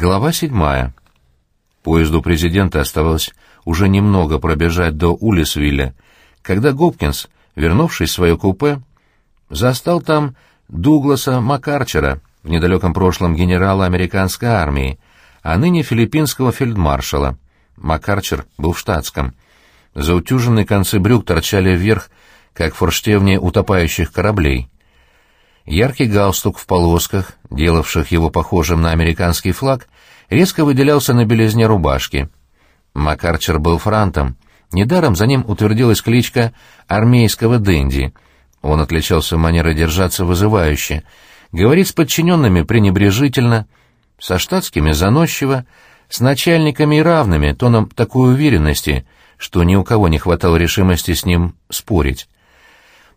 Глава седьмая. Поезду президента оставалось уже немного пробежать до Улисвилля, когда Гопкинс, вернувшись в свое купе, застал там Дугласа Макарчера, в недалеком прошлом генерала американской армии, а ныне филиппинского фельдмаршала. Макарчер был в штатском. Заутюженные концы брюк торчали вверх, как форштевни утопающих кораблей. Яркий галстук в полосках, делавших его похожим на американский флаг, резко выделялся на белизне рубашки. Макарчер был франтом. Недаром за ним утвердилась кличка армейского дэнди. Он отличался манерой держаться вызывающе, говорить с подчиненными пренебрежительно, со штатскими заносчиво, с начальниками и равными, тоном такой уверенности, что ни у кого не хватало решимости с ним спорить.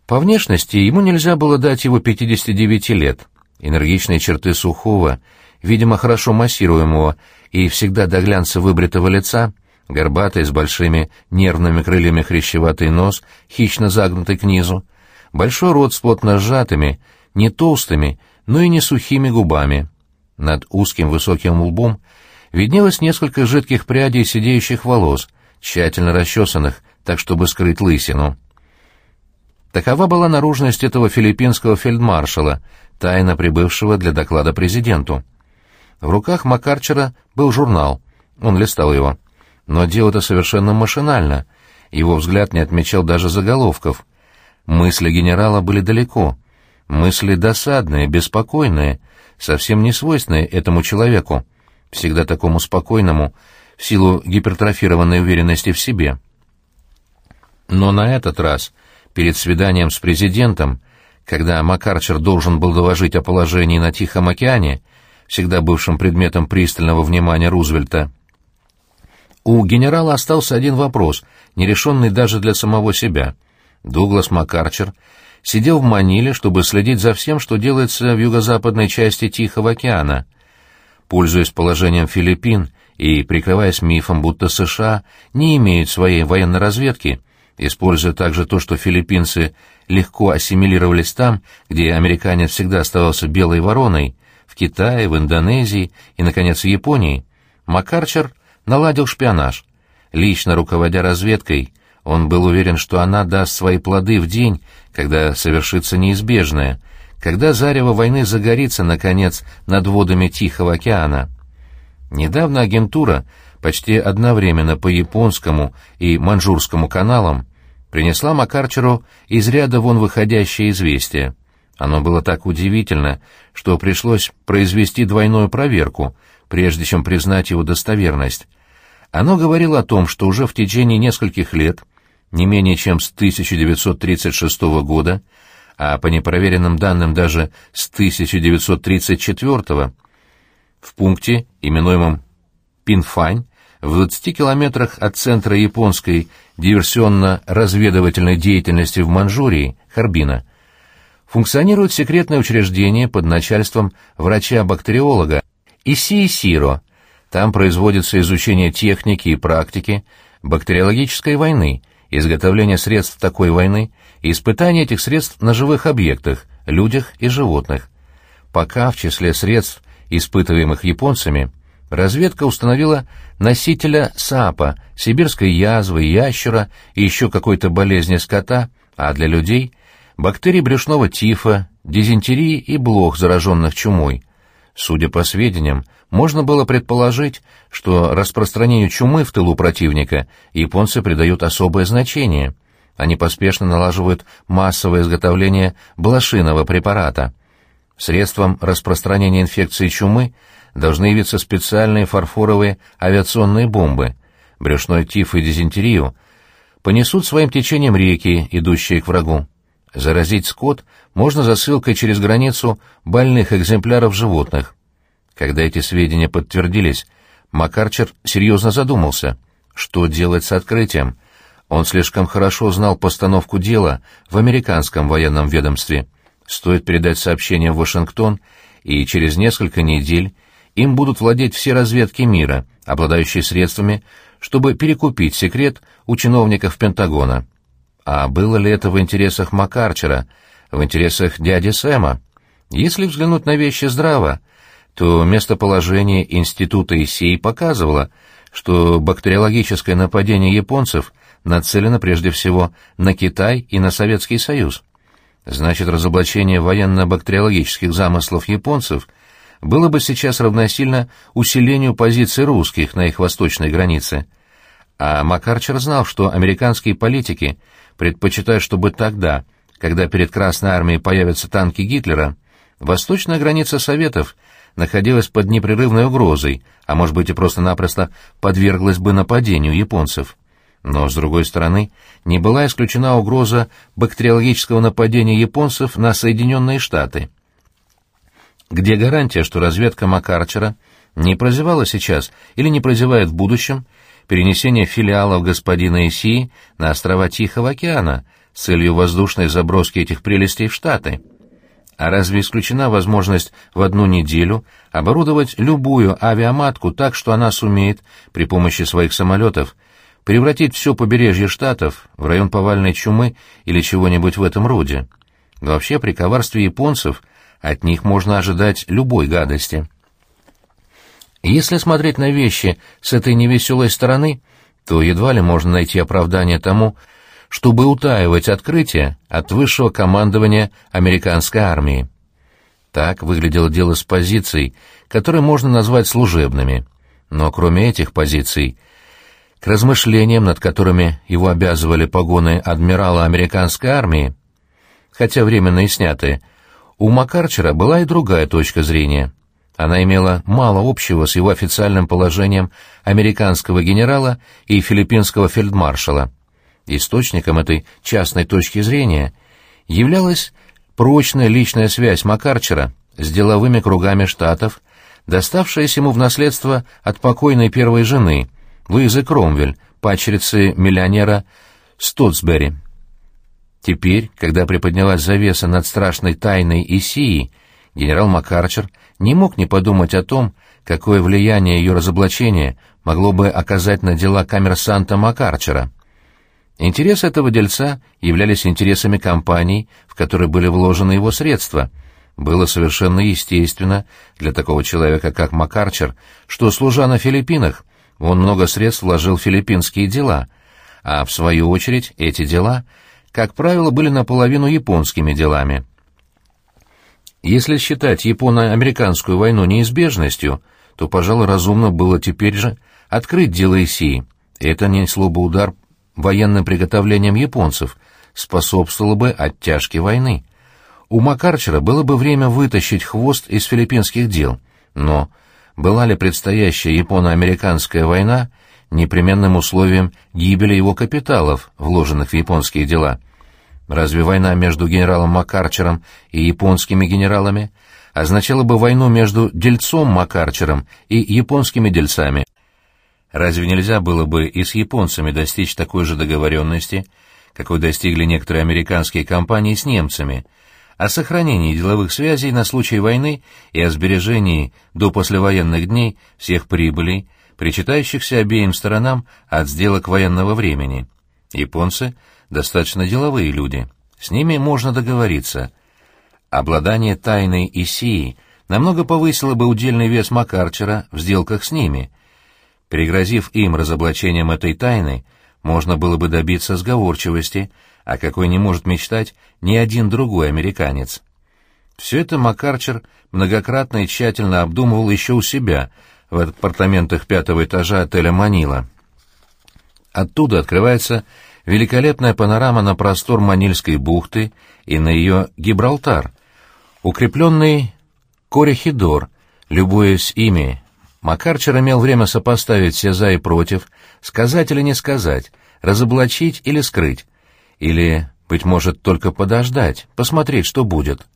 По внешности ему нельзя было дать его 59 лет. Энергичные черты сухого, видимо, хорошо массируемого и всегда до глянца выбритого лица, горбатый с большими нервными крыльями хрящеватый нос, хищно загнутый к низу, большой рот с плотно сжатыми, не толстыми, но и не сухими губами. Над узким высоким лбом виднелось несколько жидких прядей сидеющих волос, тщательно расчесанных, так чтобы скрыть лысину. Такова была наружность этого филиппинского фельдмаршала, тайно прибывшего для доклада президенту. В руках Макарчера был журнал, он листал его. Но дело-то совершенно машинально, его взгляд не отмечал даже заголовков. Мысли генерала были далеко, мысли досадные, беспокойные, совсем не свойственные этому человеку, всегда такому спокойному, в силу гипертрофированной уверенности в себе. Но на этот раз перед свиданием с президентом, когда Макарчер должен был доложить о положении на Тихом океане, всегда бывшим предметом пристального внимания Рузвельта, у генерала остался один вопрос, нерешенный даже для самого себя. Дуглас Макарчер сидел в Маниле, чтобы следить за всем, что делается в юго-западной части Тихого океана. Пользуясь положением Филиппин и прикрываясь мифом, будто США не имеют своей военной разведки, используя также то, что филиппинцы легко ассимилировались там, где американец всегда оставался белой вороной, в Китае, в Индонезии и, наконец, в Японии, Макарчер наладил шпионаж. Лично руководя разведкой, он был уверен, что она даст свои плоды в день, когда совершится неизбежное, когда зарево войны загорится, наконец, над водами Тихого океана. Недавно агентура почти одновременно по японскому и маньчжурскому каналам принесла Макарчеру из ряда вон выходящее известие. Оно было так удивительно, что пришлось произвести двойную проверку, прежде чем признать его достоверность. Оно говорило о том, что уже в течение нескольких лет, не менее чем с 1936 года, а по непроверенным данным даже с 1934 в пункте, именуемом Пинфань, в 20 километрах от центра японской диверсионно-разведывательной деятельности в Манчжурии, Харбина, функционирует секретное учреждение под начальством врача-бактериолога Исии Сиро. Там производится изучение техники и практики бактериологической войны, изготовление средств такой войны и испытание этих средств на живых объектах, людях и животных. Пока в числе средств, испытываемых японцами, разведка установила носителя САПа, сибирской язвы, ящера и еще какой-то болезни скота, а для людей — бактерий брюшного тифа, дизентерии и блох, зараженных чумой. Судя по сведениям, можно было предположить, что распространению чумы в тылу противника японцы придают особое значение. Они поспешно налаживают массовое изготовление блошиного препарата. Средством распространения инфекции чумы — должны явиться специальные фарфоровые авиационные бомбы. Брюшной тиф и дизентерию понесут своим течением реки, идущие к врагу. Заразить скот можно засылкой через границу больных экземпляров животных. Когда эти сведения подтвердились, Макарчер серьезно задумался, что делать с открытием. Он слишком хорошо знал постановку дела в американском военном ведомстве. Стоит передать сообщение в Вашингтон, и через несколько недель им будут владеть все разведки мира, обладающие средствами, чтобы перекупить секрет у чиновников Пентагона. А было ли это в интересах Макарчера, в интересах дяди Сэма? Если взглянуть на вещи здраво, то местоположение института ИСИ показывало, что бактериологическое нападение японцев нацелено прежде всего на Китай и на Советский Союз. Значит, разоблачение военно-бактериологических замыслов японцев было бы сейчас равносильно усилению позиций русских на их восточной границе. А Макарчер знал, что американские политики предпочитают, чтобы тогда, когда перед Красной Армией появятся танки Гитлера, восточная граница Советов находилась под непрерывной угрозой, а может быть и просто-напросто подверглась бы нападению японцев. Но, с другой стороны, не была исключена угроза бактериологического нападения японцев на Соединенные Штаты. Где гарантия, что разведка Макарчера не прозевала сейчас или не прозевает в будущем перенесение филиалов господина Исии на острова Тихого океана с целью воздушной заброски этих прелестей в Штаты? А разве исключена возможность в одну неделю оборудовать любую авиаматку так, что она сумеет при помощи своих самолетов превратить все побережье Штатов в район повальной чумы или чего-нибудь в этом роде. Вообще, при коварстве японцев от них можно ожидать любой гадости. Если смотреть на вещи с этой невеселой стороны, то едва ли можно найти оправдание тому, чтобы утаивать открытие от высшего командования американской армии. Так выглядело дело с позиций, которые можно назвать служебными. Но кроме этих позиций — к размышлениям, над которыми его обязывали погоны адмирала американской армии, хотя временно и снятые, у Макарчера была и другая точка зрения. Она имела мало общего с его официальным положением американского генерала и филиппинского фельдмаршала. Источником этой частной точки зрения являлась прочная личная связь Макарчера с деловыми кругами штатов, доставшаяся ему в наследство от покойной первой жены — Луизы Кромвель, пачерицы миллионера Стотсбери. Теперь, когда приподнялась завеса над страшной тайной Исии, генерал Макарчер не мог не подумать о том, какое влияние ее разоблачение могло бы оказать на дела коммерсанта Макарчера. Интересы этого дельца являлись интересами компаний, в которые были вложены его средства. Было совершенно естественно для такого человека, как Макарчер, что, служа на Филиппинах, он много средств вложил в филиппинские дела, а в свою очередь эти дела, как правило, были наполовину японскими делами. Если считать японо-американскую войну неизбежностью, то, пожалуй, разумно было теперь же открыть дело Исии. Это несло бы удар военным приготовлениям японцев, способствовало бы оттяжке войны. У Макарчера было бы время вытащить хвост из филиппинских дел, но была ли предстоящая японо-американская война непременным условием гибели его капиталов, вложенных в японские дела. Разве война между генералом Макарчером и японскими генералами означала бы войну между дельцом Макарчером и японскими дельцами? Разве нельзя было бы и с японцами достичь такой же договоренности, какой достигли некоторые американские компании с немцами – о сохранении деловых связей на случай войны и о сбережении до послевоенных дней всех прибылей, причитающихся обеим сторонам от сделок военного времени. Японцы — достаточно деловые люди, с ними можно договориться. Обладание тайной Исии намного повысило бы удельный вес Макарчера в сделках с ними. Пригрозив им разоблачением этой тайны, можно было бы добиться сговорчивости — о какой не может мечтать ни один другой американец. Все это Макарчер многократно и тщательно обдумывал еще у себя, в апартаментах пятого этажа отеля «Манила». Оттуда открывается великолепная панорама на простор Манильской бухты и на ее Гибралтар, укрепленный Корехидор, любуясь ими. Макарчер имел время сопоставить все за и против, сказать или не сказать, разоблачить или скрыть. Или, быть может, только подождать, посмотреть, что будет?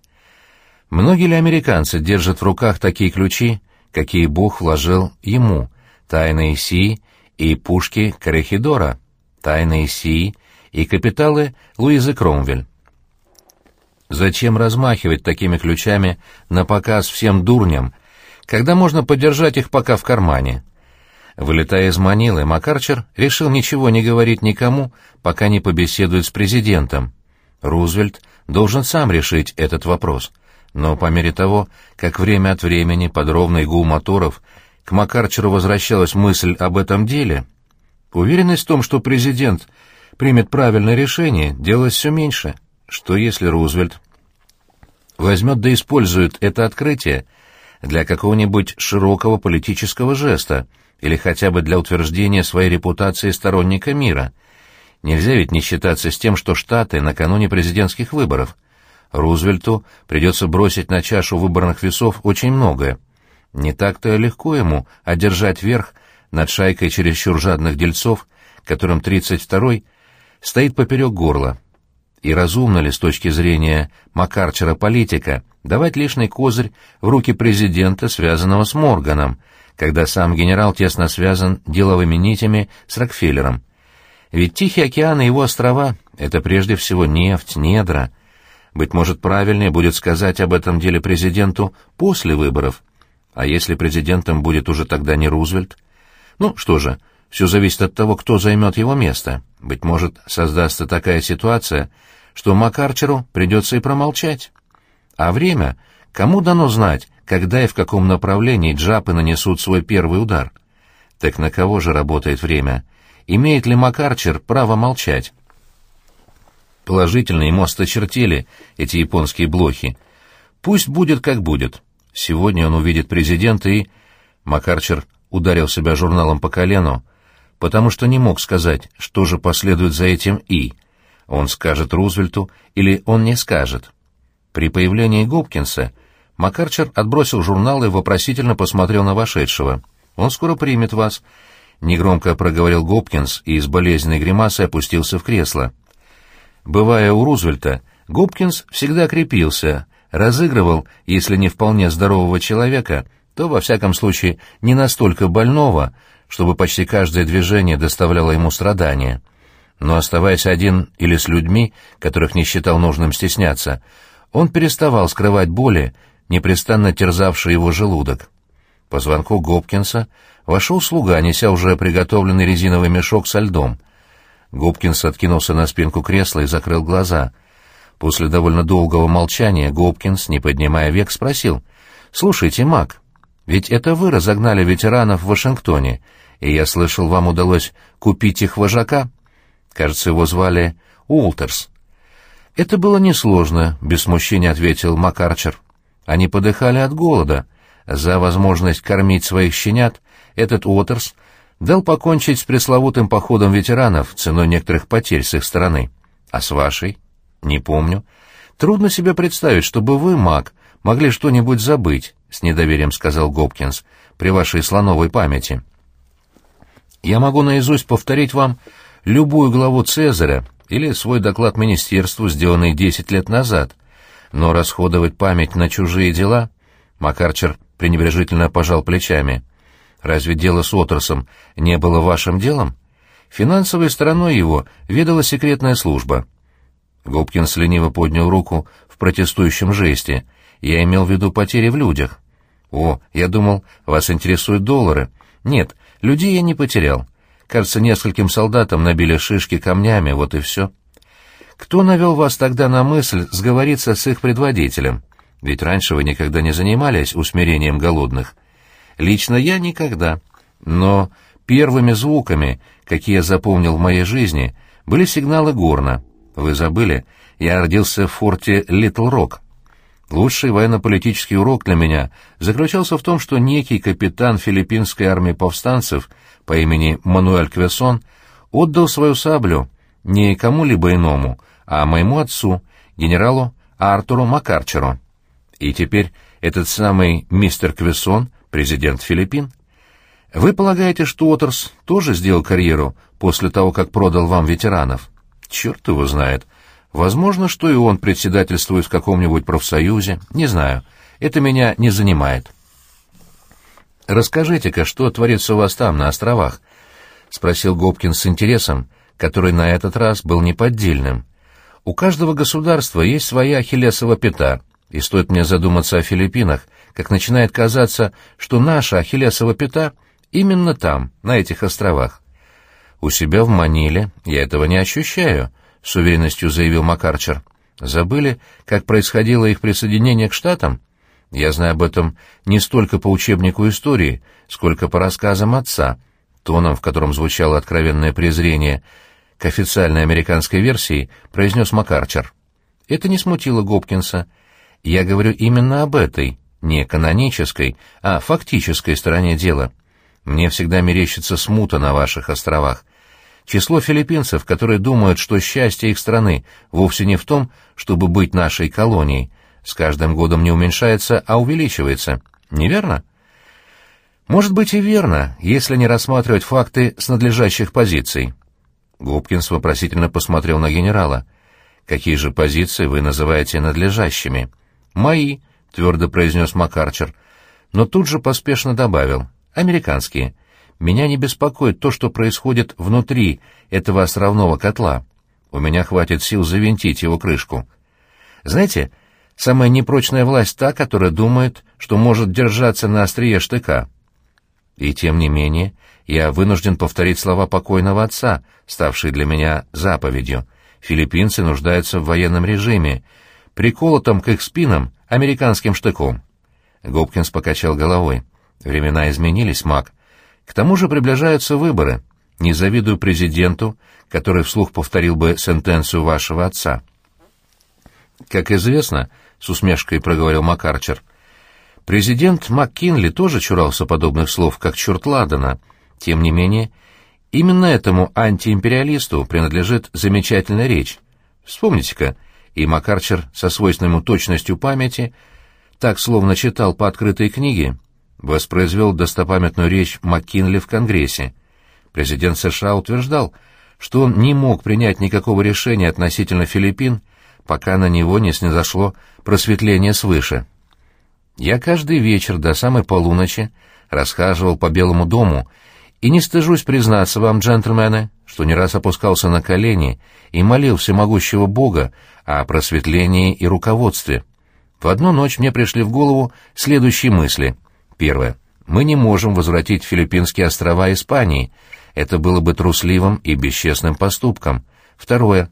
Многие ли американцы держат в руках такие ключи, какие Бог вложил ему, тайны Исии и пушки Корехидора, тайны Исии и капиталы Луизы Кромвель? Зачем размахивать такими ключами на показ всем дурням, когда можно подержать их пока в кармане? Вылетая из Манилы, Макарчер решил ничего не говорить никому, пока не побеседует с президентом. Рузвельт должен сам решить этот вопрос. Но по мере того, как время от времени под ровный гул моторов к Макарчеру возвращалась мысль об этом деле, уверенность в том, что президент примет правильное решение, делалась все меньше. Что если Рузвельт возьмет да использует это открытие для какого-нибудь широкого политического жеста или хотя бы для утверждения своей репутации сторонника мира. Нельзя ведь не считаться с тем, что Штаты накануне президентских выборов. Рузвельту придется бросить на чашу выборных весов очень многое. Не так-то легко ему одержать верх над шайкой чересчур жадных дельцов, которым 32-й стоит поперек горла. И разумно ли с точки зрения Макарчера политика давать лишний козырь в руки президента, связанного с Морганом, когда сам генерал тесно связан деловыми нитями с Рокфеллером? Ведь Тихий океан и его острова — это прежде всего нефть, недра. Быть может, правильнее будет сказать об этом деле президенту после выборов. А если президентом будет уже тогда не Рузвельт? Ну, что же, все зависит от того, кто займет его место. Быть может, создастся такая ситуация, что Макарчеру придется и промолчать. А время? Кому дано знать, когда и в каком направлении джапы нанесут свой первый удар? Так на кого же работает время? Имеет ли Макарчер право молчать? Положительно ему осточертели эти японские блохи. Пусть будет как будет. Сегодня он увидит президента и... Макарчер ударил себя журналом по колену, потому что не мог сказать, что же последует за этим «и». Он скажет Рузвельту или он не скажет. При появлении Гопкинса Макарчер отбросил журнал и вопросительно посмотрел на вошедшего. «Он скоро примет вас», — негромко проговорил Гопкинс и с болезненной гримасой опустился в кресло. Бывая у Рузвельта, Гопкинс всегда крепился, разыгрывал, если не вполне здорового человека, то, во всяком случае, не настолько больного, чтобы почти каждое движение доставляло ему страдания. Но оставаясь один или с людьми, которых не считал нужным стесняться, он переставал скрывать боли, непрестанно терзавшие его желудок. По звонку Гопкинса вошел слуга, неся уже приготовленный резиновый мешок со льдом. Гопкинс откинулся на спинку кресла и закрыл глаза. После довольно долгого молчания Гопкинс, не поднимая век, спросил, «Слушайте, Мак, ведь это вы разогнали ветеранов в Вашингтоне, и я слышал, вам удалось купить их вожака. Кажется, его звали Уолтерс. Это было несложно, без смущения ответил Макарчер. Они подыхали от голода. За возможность кормить своих щенят этот Уотерс дал покончить с пресловутым походом ветеранов ценой некоторых потерь с их стороны. А с вашей? Не помню. Трудно себе представить, чтобы вы, Мак, могли что-нибудь забыть, — с недоверием сказал Гопкинс, — при вашей слоновой памяти. Я могу наизусть повторить вам любую главу Цезаря или свой доклад министерству, сделанный десять лет назад, но расходовать память на чужие дела... Макарчер пренебрежительно пожал плечами. Разве дело с Отерсом не было вашим делом? Финансовой стороной его ведала секретная служба. Гопкинс лениво поднял руку в протестующем жесте. Я имел в виду потери в людях. О, я думал, вас интересуют доллары. Нет, Людей я не потерял. Кажется, нескольким солдатам набили шишки камнями, вот и все. Кто навел вас тогда на мысль сговориться с их предводителем? Ведь раньше вы никогда не занимались усмирением голодных. Лично я никогда. Но первыми звуками, какие я запомнил в моей жизни, были сигналы горна. Вы забыли? Я родился в форте Литл Рок. Лучший военно-политический урок для меня заключался в том, что некий капитан филиппинской армии повстанцев по имени Мануэль Квесон отдал свою саблю не кому-либо иному, а моему отцу, генералу Артуру Макарчеру. И теперь этот самый мистер Квесон — президент Филиппин. Вы полагаете, что Уотерс тоже сделал карьеру после того, как продал вам ветеранов? Черт его знает. Возможно, что и он председательствует в каком-нибудь профсоюзе, не знаю. Это меня не занимает. «Расскажите-ка, что творится у вас там, на островах?» — спросил Гопкин с интересом, который на этот раз был неподдельным. «У каждого государства есть своя ахиллесова пята, и стоит мне задуматься о Филиппинах, как начинает казаться, что наша ахиллесова пята именно там, на этих островах. У себя в Маниле я этого не ощущаю», — с уверенностью заявил Макарчер. Забыли, как происходило их присоединение к Штатам? Я знаю об этом не столько по учебнику истории, сколько по рассказам отца, тоном, в котором звучало откровенное презрение к официальной американской версии, произнес Макарчер. Это не смутило Гопкинса. Я говорю именно об этой, не канонической, а фактической стороне дела. Мне всегда мерещится смута на ваших островах. Число филиппинцев, которые думают, что счастье их страны вовсе не в том, чтобы быть нашей колонией, с каждым годом не уменьшается, а увеличивается. Неверно? Может быть и верно, если не рассматривать факты с надлежащих позиций. Губкинс вопросительно посмотрел на генерала. «Какие же позиции вы называете надлежащими?» «Мои», — твердо произнес Макарчер, но тут же поспешно добавил. «Американские. Меня не беспокоит то, что происходит внутри этого островного котла. У меня хватит сил завинтить его крышку. Знаете, самая непрочная власть та, которая думает, что может держаться на острие штыка. И тем не менее, я вынужден повторить слова покойного отца, ставшие для меня заповедью. Филиппинцы нуждаются в военном режиме, приколотом к их спинам американским штыком. Гопкинс покачал головой. Времена изменились, Мак. К тому же приближаются выборы. Не завидую президенту, который вслух повторил бы сентенцию вашего отца. Как известно, с усмешкой проговорил Макарчер, президент МакКинли тоже чурался подобных слов, как черт Ладана. Тем не менее, именно этому антиимпериалисту принадлежит замечательная речь. Вспомните-ка, и Макарчер со свойственной ему точностью памяти, так словно читал по открытой книге, воспроизвел достопамятную речь МакКинли в Конгрессе. Президент США утверждал, что он не мог принять никакого решения относительно Филиппин, пока на него не снизошло просветление свыше. Я каждый вечер до самой полуночи расхаживал по Белому дому и не стыжусь признаться вам, джентльмены, что не раз опускался на колени и молил всемогущего Бога о просветлении и руководстве. В одну ночь мне пришли в голову следующие мысли. Первое. Мы не можем возвратить Филиппинские острова Испании. Это было бы трусливым и бесчестным поступком. Второе.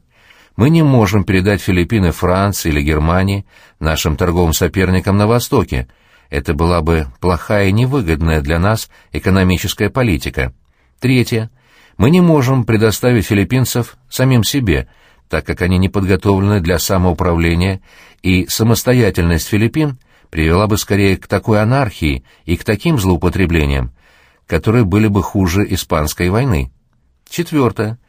Мы не можем передать Филиппины Франции или Германии, нашим торговым соперникам на Востоке. Это была бы плохая и невыгодная для нас экономическая политика. Третье. Мы не можем предоставить филиппинцев самим себе, так как они не подготовлены для самоуправления, и самостоятельность Филиппин привела бы скорее к такой анархии и к таким злоупотреблениям, которые были бы хуже Испанской войны. Четвертое.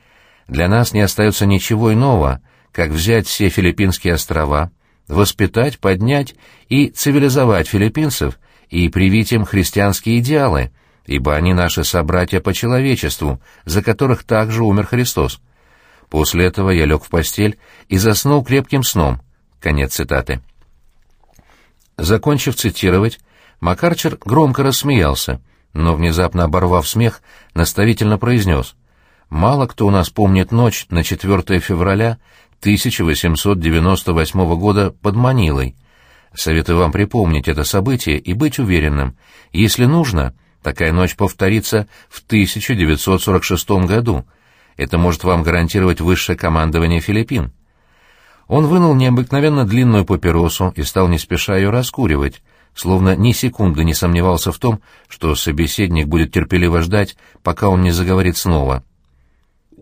Для нас не остается ничего иного, как взять все филиппинские острова, воспитать, поднять и цивилизовать филиппинцев и привить им христианские идеалы, ибо они наши собратья по человечеству, за которых также умер Христос. После этого я лег в постель и заснул крепким сном. Конец цитаты. Закончив цитировать, Макарчер громко рассмеялся, но, внезапно оборвав смех, наставительно произнес «Мало кто у нас помнит ночь на 4 февраля 1898 года под Манилой. Советую вам припомнить это событие и быть уверенным, если нужно, такая ночь повторится в 1946 году. Это может вам гарантировать высшее командование Филиппин». Он вынул необыкновенно длинную папиросу и стал не спеша ее раскуривать, словно ни секунды не сомневался в том, что собеседник будет терпеливо ждать, пока он не заговорит снова.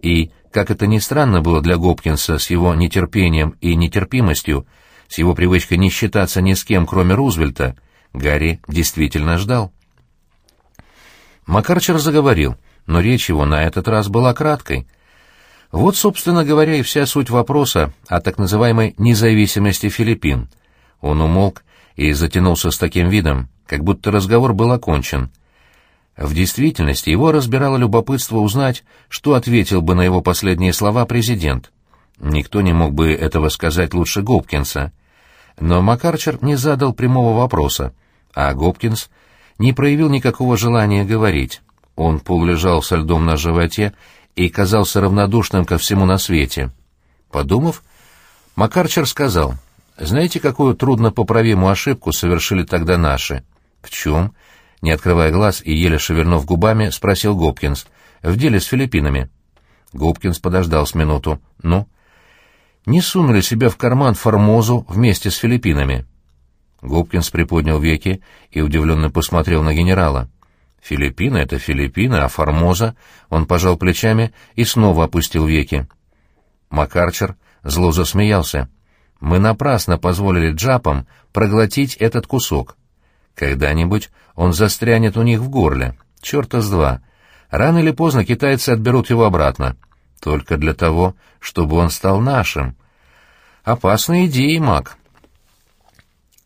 И, как это ни странно было для Гопкинса с его нетерпением и нетерпимостью, с его привычкой не считаться ни с кем, кроме Рузвельта, Гарри действительно ждал. Макарчер заговорил, но речь его на этот раз была краткой — вот, собственно говоря, и вся суть вопроса о так называемой независимости Филиппин. Он умолк и затянулся с таким видом, как будто разговор был окончен. В действительности его разбирало любопытство узнать, что ответил бы на его последние слова президент. Никто не мог бы этого сказать лучше Гопкинса. Но Макарчер не задал прямого вопроса, а Гопкинс не проявил никакого желания говорить. Он полулежал со льдом на животе и казался равнодушным ко всему на свете. Подумав, Макарчер сказал, «Знаете, какую труднопоправимую ошибку совершили тогда наши?» «В чем?» Не открывая глаз и еле шевернув губами, спросил Гопкинс. «В деле с Филиппинами». Гопкинс подождал с минуту. «Ну?» не сунули себе в карман Формозу вместе с Филиппинами?» Губкинс приподнял веки и удивленно посмотрел на генерала. «Филиппины — это Филиппины, а Формоза...» Он пожал плечами и снова опустил веки. Макарчер зло засмеялся. «Мы напрасно позволили джапам проглотить этот кусок. Когда-нибудь он застрянет у них в горле. Черта с два. Рано или поздно китайцы отберут его обратно. Только для того, чтобы он стал нашим. Опасная идея, Мак.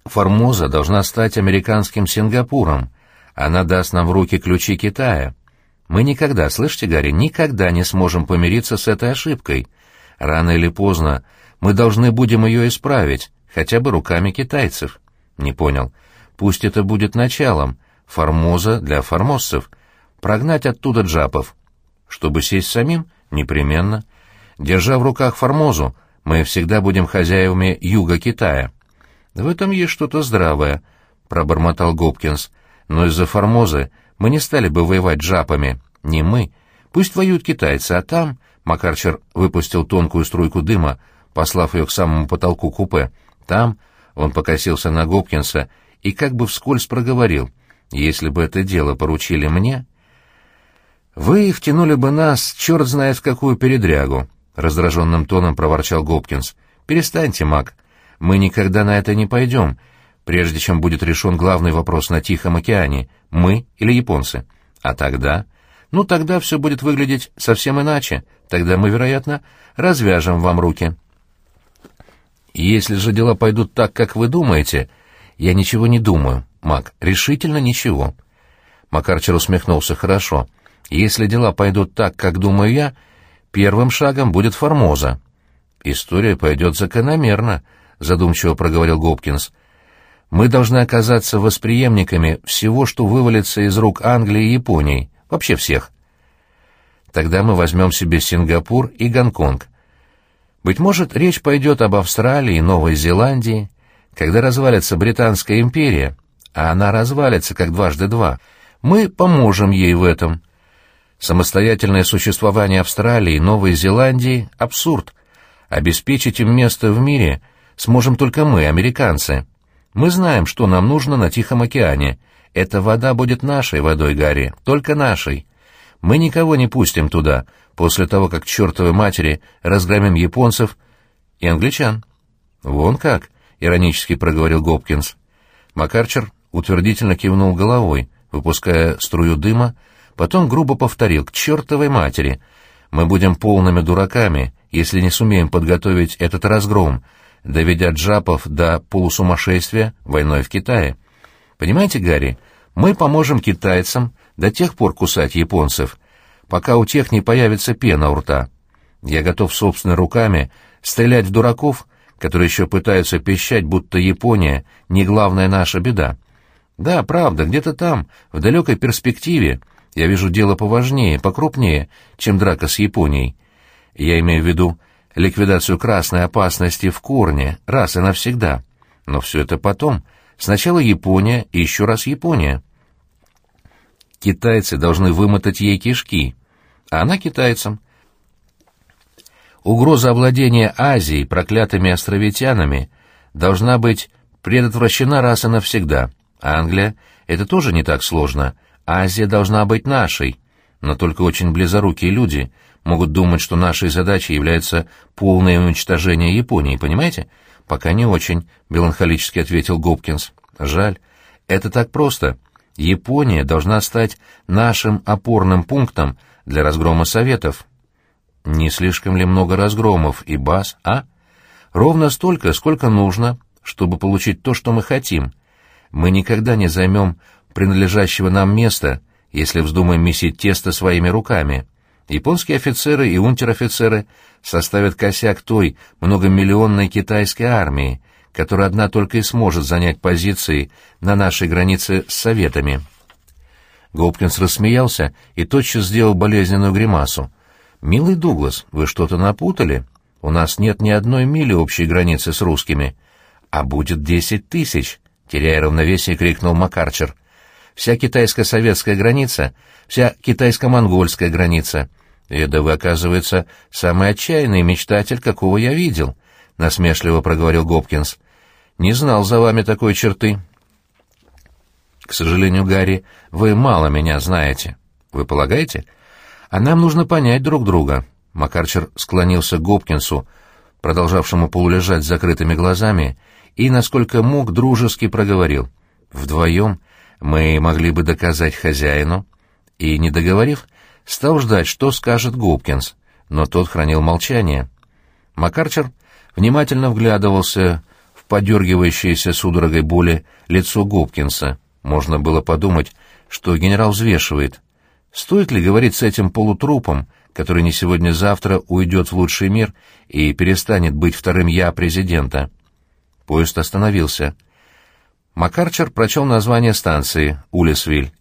Формоза должна стать американским Сингапуром. Она даст нам в руки ключи Китая. Мы никогда, слышите, Гарри, никогда не сможем помириться с этой ошибкой. Рано или поздно мы должны будем ее исправить, хотя бы руками китайцев. Не понял. Пусть это будет началом. Формоза для формозцев. Прогнать оттуда джапов. Чтобы сесть самим? Непременно. Держа в руках Формозу, мы всегда будем хозяевами юга Китая. В этом есть что-то здравое, — пробормотал Гопкинс. Но из-за Формозы мы не стали бы воевать джапами. Не мы. Пусть воюют китайцы, а там... Макарчер выпустил тонкую струйку дыма, послав ее к самому потолку купе. Там он покосился на Гопкинса и как бы вскользь проговорил. «Если бы это дело поручили мне...» «Вы втянули бы нас, черт знает в какую передрягу», — раздраженным тоном проворчал Гопкинс. «Перестаньте, Мак. Мы никогда на это не пойдем, прежде чем будет решен главный вопрос на Тихом океане — мы или японцы. А тогда...» «Ну, тогда все будет выглядеть совсем иначе. Тогда мы, вероятно, развяжем вам руки». «Если же дела пойдут так, как вы думаете...» «Я ничего не думаю, Мак, решительно ничего». Макарчер усмехнулся. «Хорошо. Если дела пойдут так, как думаю я, первым шагом будет Формоза. История пойдет закономерно, задумчиво проговорил Гопкинс. Мы должны оказаться восприемниками всего, что вывалится из рук Англии и Японии, вообще всех. Тогда мы возьмем себе Сингапур и Гонконг. Быть может, речь пойдет об Австралии и Новой Зеландии. Когда развалится Британская империя, а она развалится как дважды два, мы поможем ей в этом. Самостоятельное существование Австралии и Новой Зеландии — абсурд. Обеспечить им место в мире сможем только мы, американцы. Мы знаем, что нам нужно на Тихом океане. Эта вода будет нашей водой, Гарри, только нашей. Мы никого не пустим туда, после того, как чертовы матери разгромим японцев и англичан. Вон как, — иронически проговорил Гопкинс. Макарчер утвердительно кивнул головой, выпуская струю дыма, Потом грубо повторил «к чертовой матери». Мы будем полными дураками, если не сумеем подготовить этот разгром, доведя джапов до полусумасшествия войной в Китае. Понимаете, Гарри, мы поможем китайцам до тех пор кусать японцев, пока у тех не появится пена у рта. Я готов собственными руками стрелять в дураков, которые еще пытаются пищать, будто Япония — не главная наша беда. Да, правда, где-то там, в далекой перспективе, я вижу дело поважнее, покрупнее, чем драка с Японией. Я имею в виду ликвидацию красной опасности в корне, раз и навсегда. Но все это потом. Сначала Япония и еще раз Япония. Китайцы должны вымотать ей кишки, а она китайцам. Угроза овладения Азией проклятыми островитянами должна быть предотвращена раз и навсегда. Англия — это тоже не так сложно — Азия должна быть нашей, но только очень близорукие люди могут думать, что нашей задачей является полное уничтожение Японии, понимаете? Пока не очень, меланхолически ответил Гопкинс. Жаль. Это так просто. Япония должна стать нашим опорным пунктом для разгрома Советов. Не слишком ли много разгромов и баз, а? Ровно столько, сколько нужно, чтобы получить то, что мы хотим. Мы никогда не займем принадлежащего нам места, если вздумаем месить тесто своими руками. Японские офицеры и унтер-офицеры составят косяк той многомиллионной китайской армии, которая одна только и сможет занять позиции на нашей границе с Советами. Гопкинс рассмеялся и тотчас сделал болезненную гримасу. «Милый Дуглас, вы что-то напутали? У нас нет ни одной мили общей границы с русскими. А будет десять тысяч!» — теряя равновесие, крикнул Макарчер — вся китайско-советская граница, вся китайско-монгольская граница. И да вы, оказывается, самый отчаянный мечтатель, какого я видел. — насмешливо проговорил Гопкинс. «Не знал за вами такой черты». «К сожалению, Гарри, вы мало меня знаете. Вы полагаете? А нам нужно понять друг друга». Макарчер склонился к Гопкинсу, продолжавшему полулежать с закрытыми глазами, и, насколько мог, дружески проговорил. «Вдвоем мы могли бы доказать хозяину». И, не договорив, стал ждать, что скажет Гопкинс, но тот хранил молчание. Макарчер внимательно вглядывался в подергивающееся судорогой боли лицо Гопкинса. Можно было подумать, что генерал взвешивает. Стоит ли говорить с этим полутрупом, который не сегодня-завтра уйдет в лучший мир и перестанет быть вторым «я» президента? Поезд остановился. Макарчер прочел название станции «Улисвиль».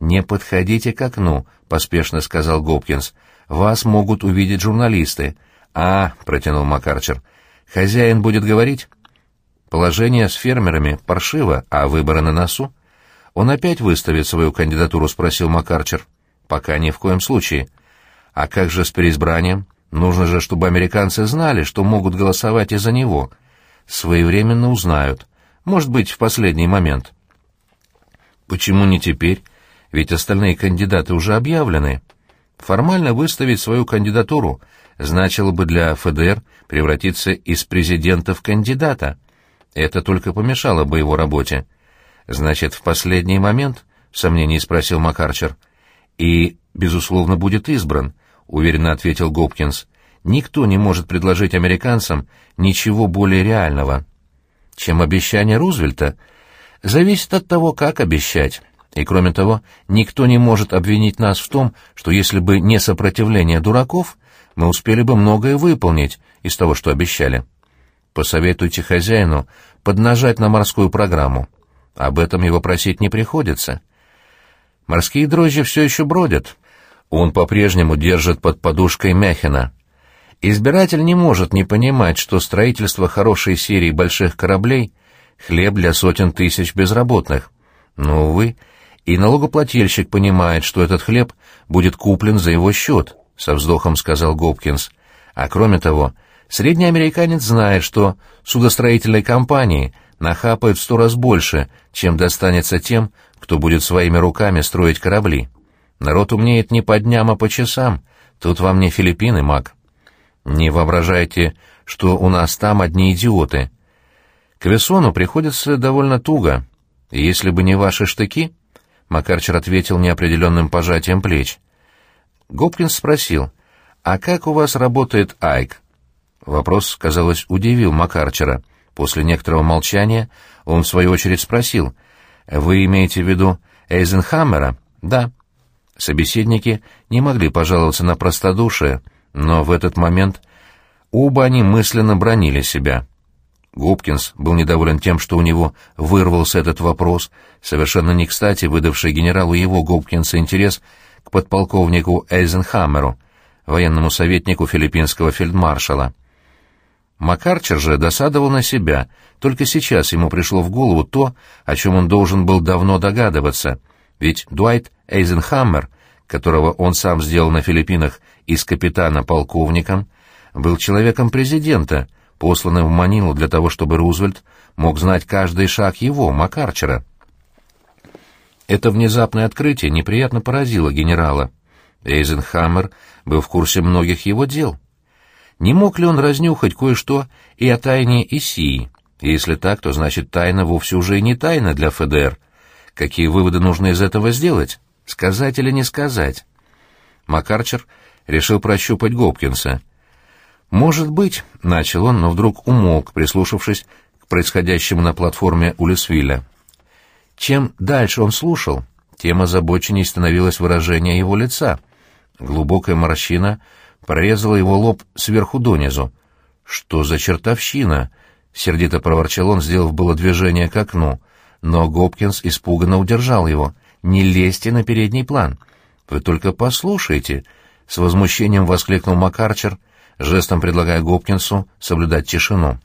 «Не подходите к окну», — поспешно сказал Гопкинс. «Вас могут увидеть журналисты». «А», — протянул Макарчер, — Хозяин будет говорить? Положение с фермерами паршиво, а выборы на носу. Он опять выставит свою кандидатуру, спросил Макарчер. Пока ни в коем случае. А как же с переизбранием? Нужно же, чтобы американцы знали, что могут голосовать и за него. Своевременно узнают. Может быть, в последний момент. Почему не теперь? Ведь остальные кандидаты уже объявлены. Формально выставить свою кандидатуру значило бы для ФДР превратиться из президента в кандидата. Это только помешало бы его работе. Значит, в последний момент, в сомнении спросил Макарчер. И, безусловно, будет избран, уверенно ответил Гопкинс. Никто не может предложить американцам ничего более реального, чем обещание Рузвельта. Зависит от того, как обещать. И кроме того, никто не может обвинить нас в том, что если бы не сопротивление дураков, мы успели бы многое выполнить из того, что обещали. Посоветуйте хозяину поднажать на морскую программу. Об этом его просить не приходится. Морские дрожжи все еще бродят. Он по-прежнему держит под подушкой Мяхина. Избиратель не может не понимать, что строительство хорошей серии больших кораблей — хлеб для сотен тысяч безработных. Но, увы, и налогоплательщик понимает, что этот хлеб будет куплен за его счет. — со вздохом сказал Гопкинс. «А кроме того, средний американец знает, что судостроительной компании нахапают в сто раз больше, чем достанется тем, кто будет своими руками строить корабли. Народ умнеет не по дням, а по часам. Тут вам не Филиппины, маг. Не воображайте, что у нас там одни идиоты. К Весону приходится довольно туго. Если бы не ваши штыки...» Макарчер ответил неопределенным пожатием плеч. Гопкинс спросил, «А как у вас работает Айк?» Вопрос, казалось, удивил Макарчера. После некоторого молчания он, в свою очередь, спросил, «Вы имеете в виду Эйзенхаммера?» «Да». Собеседники не могли пожаловаться на простодушие, но в этот момент оба они мысленно бронили себя. Гопкинс был недоволен тем, что у него вырвался этот вопрос, совершенно не кстати выдавший генералу его Гопкинса интерес к подполковнику Эйзенхаммеру, военному советнику филиппинского фельдмаршала. Макарчер же досадовал на себя, только сейчас ему пришло в голову то, о чем он должен был давно догадываться, ведь Дуайт Эйзенхаммер, которого он сам сделал на Филиппинах из капитана полковником, был человеком президента, посланным в Манилу для того, чтобы Рузвельт мог знать каждый шаг его, Макарчера. Это внезапное открытие неприятно поразило генерала. Эйзенхаммер был в курсе многих его дел. Не мог ли он разнюхать кое-что и о тайне Исии? Если так, то значит тайна вовсе уже и не тайна для ФДР. Какие выводы нужно из этого сделать? Сказать или не сказать? Макарчер решил прощупать Гопкинса. «Может быть», — начал он, но вдруг умолк, прислушавшись к происходящему на платформе Улисвилля. Чем дальше он слушал, тем озабоченней становилось выражение его лица. Глубокая морщина прорезала его лоб сверху донизу. «Что за чертовщина?» — сердито проворчал он, сделав было движение к окну. Но Гопкинс испуганно удержал его. «Не лезьте на передний план. Вы только послушайте!» — с возмущением воскликнул Макарчер, жестом предлагая Гопкинсу соблюдать тишину.